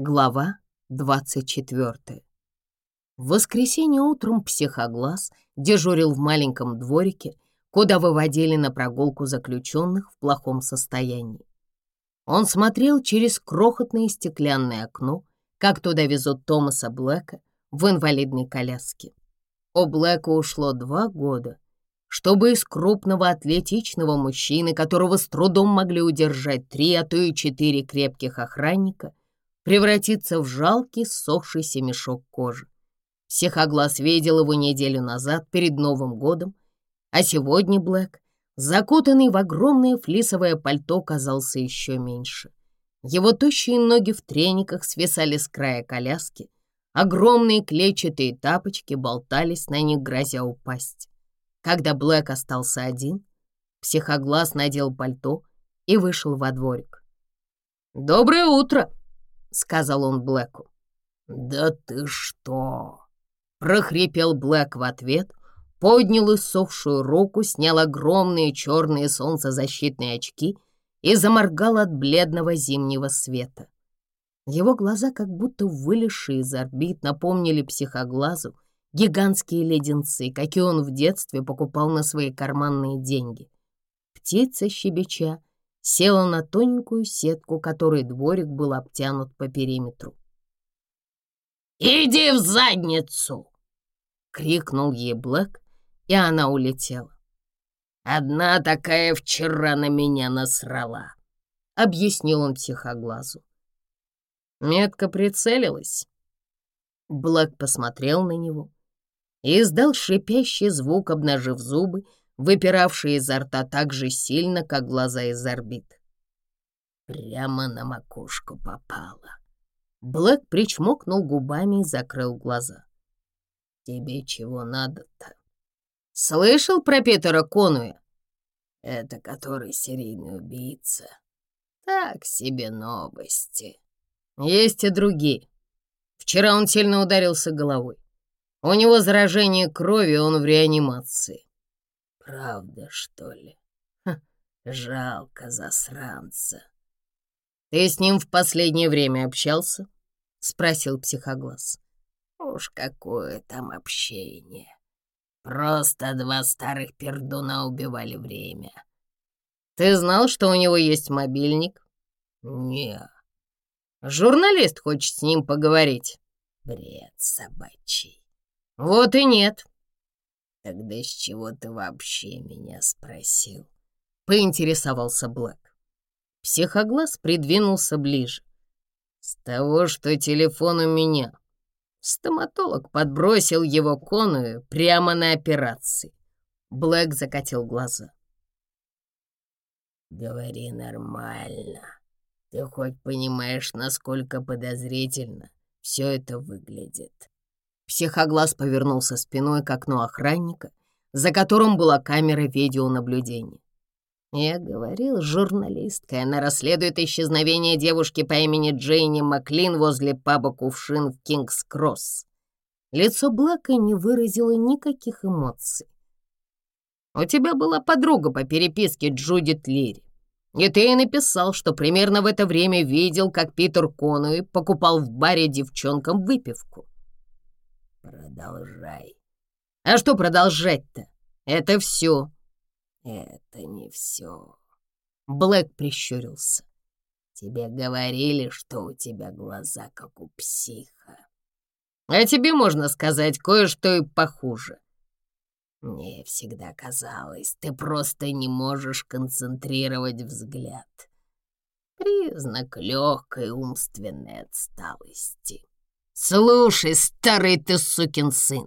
Глава 24. В воскресенье утром психоглаз дежурил в маленьком дворике, куда выводили на прогулку заключенных в плохом состоянии. Он смотрел через крохотное стеклянное окно, как туда везут Томаса Блэка в инвалидной коляске. У Блэка ушло два года, чтобы из крупного атлетичного мужчины, которого с трудом могли удержать три, а то и четыре крепких охранника, превратиться в жалкий сохшийся мешок кожи. Психоглаз видел его неделю назад, перед Новым годом, а сегодня Блэк, закутанный в огромное флисовое пальто, казался еще меньше. Его тощие ноги в трениках свисали с края коляски, огромные клетчатые тапочки болтались на них, грозя упасть. Когда Блэк остался один, психоглаз надел пальто и вышел во дворик. «Доброе утро!» — сказал он Блэку. «Да ты что!» — прохрипел Блэк в ответ, поднял иссохшую руку, снял огромные черные солнцезащитные очки и заморгал от бледного зимнего света. Его глаза, как будто вылезшие из орбит, напомнили психоглазу гигантские леденцы, какие он в детстве покупал на свои карманные деньги. Птица щебеча села на тоненькую сетку, которой дворик был обтянут по периметру. «Иди в задницу!» — крикнул ей Блэк, и она улетела. «Одна такая вчера на меня насрала», — объяснил он психоглазу. Метко прицелилась. Блэк посмотрел на него и издал шипящий звук, обнажив зубы, выпиравшие изо рта так же сильно, как глаза из орбит. Прямо на макушку попало. Блэк причмокнул губами и закрыл глаза. «Тебе чего надо-то?» «Слышал про Питера Конуя?» «Это который серийный убийца. Так себе новости. Есть и другие. Вчера он сильно ударился головой. У него заражение крови, он в реанимации правда, что ли? Ха, жалко засранца. Ты с ним в последнее время общался? Спросил психоглаз. Уж какое там общение. Просто два старых пердуна убивали время. Ты знал, что у него есть мобильник? Не. Журналист хочет с ним поговорить. Бред собачий. Вот и нет. Тогда с чего ты вообще меня спросил? Поинтересовался Блэк. Психоглаз придвинулся ближе. С того, что телефон у меня. Стоматолог подбросил его коную прямо на операции. Блэк закатил глаза. «Говори нормально. Ты хоть понимаешь, насколько подозрительно все это выглядит?» Психоглаз повернулся спиной к окну охранника, за которым была камера видеонаблюдения. Я говорил, журналистка, она расследует исчезновение девушки по имени Джейни Маклин возле паба «Кувшин» в Кингс-Кросс. Лицо Блэка не выразило никаких эмоций. «У тебя была подруга по переписке Джудит Лири, и ты ей написал, что примерно в это время видел, как Питер Конуи покупал в баре девчонкам выпивку. «Продолжай». «А что продолжать-то? Это все». «Это не все». Блэк прищурился. «Тебе говорили, что у тебя глаза как у психа». «А тебе можно сказать кое-что и похуже». «Мне всегда казалось, ты просто не можешь концентрировать взгляд. Признак легкой умственной отсталости». «Слушай, старый ты сукин сын,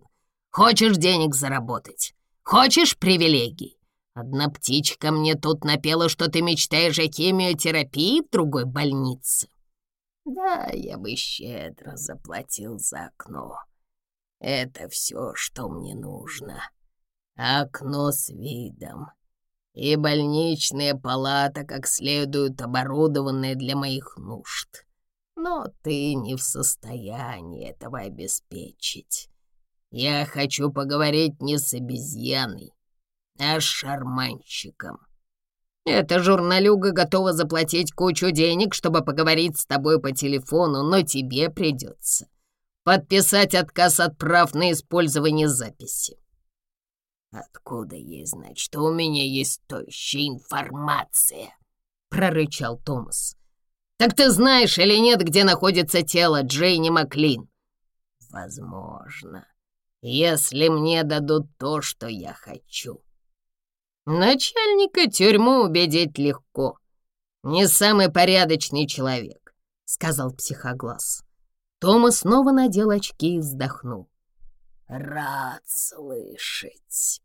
хочешь денег заработать, хочешь привилегий? Одна птичка мне тут напела, что ты мечтаешь о химиотерапии в другой больнице. Да, я бы щедро заплатил за окно. Это все, что мне нужно. Окно с видом» и больничная палата, как следует оборудованная для моих нужд но ты не в состоянии этого обеспечить. Я хочу поговорить не с обезьяной, а с шарманщиком. Эта журналюга готова заплатить кучу денег, чтобы поговорить с тобой по телефону, но тебе придется подписать отказ от прав на использование записи. «Откуда ей знать, что у меня есть тощая информация?» — прорычал Томас. Так ты знаешь или нет, где находится тело Джейни Маклин? Возможно, если мне дадут то, что я хочу. Начальника тюрьмы убедить легко. Не самый порядочный человек, сказал психоглаз. Тома снова надел очки и вздохнул. «Рад слышать!»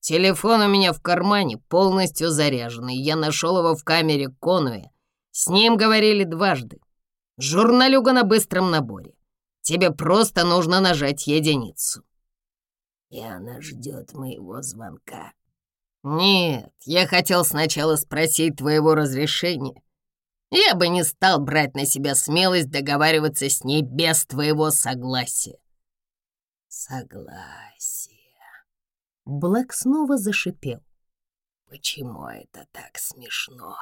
«Телефон у меня в кармане, полностью заряженный. Я нашел его в камере Конуэ с ним говорили дважды. Журналюга на быстром наборе. Тебе просто нужно нажать единицу. И она ждет моего звонка. Нет, я хотел сначала спросить твоего разрешения. Я бы не стал брать на себя смелость договариваться с ней без твоего согласия. Согласие. Блэк снова зашипел. Почему это так смешно?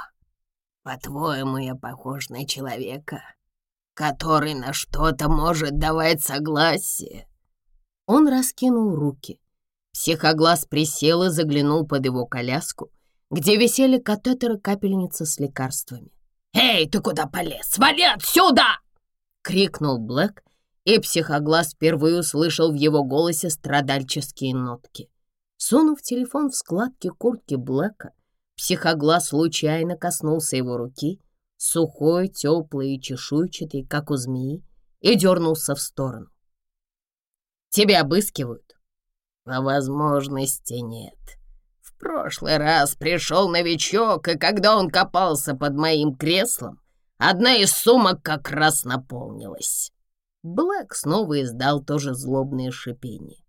По-твоему, я похож на человека, который на что-то может давать согласие?» Он раскинул руки. Психоглаз присел и заглянул под его коляску, где висели катетеры капельницы с лекарствами. «Эй, ты куда полез? Вали отсюда!» — крикнул Блэк, и психоглаз впервые услышал в его голосе страдальческие нотки. Сунув телефон в складки куртки Блэка, Психоглаз случайно коснулся его руки, сухой, теплый и чешуйчатый, как у змеи, и дернулся в сторону. «Тебя обыскивают?» «А возможности нет. В прошлый раз пришел новичок, и когда он копался под моим креслом, одна из сумок как раз наполнилась». Блэк снова издал тоже злобное шипение.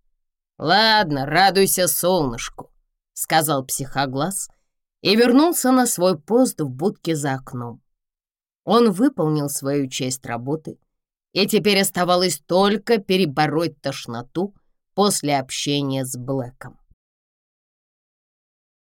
«Ладно, радуйся солнышку», — сказал психоглаз, — и вернулся на свой пост в будке за окном. Он выполнил свою часть работы, и теперь оставалось только перебороть тошноту после общения с Блэком.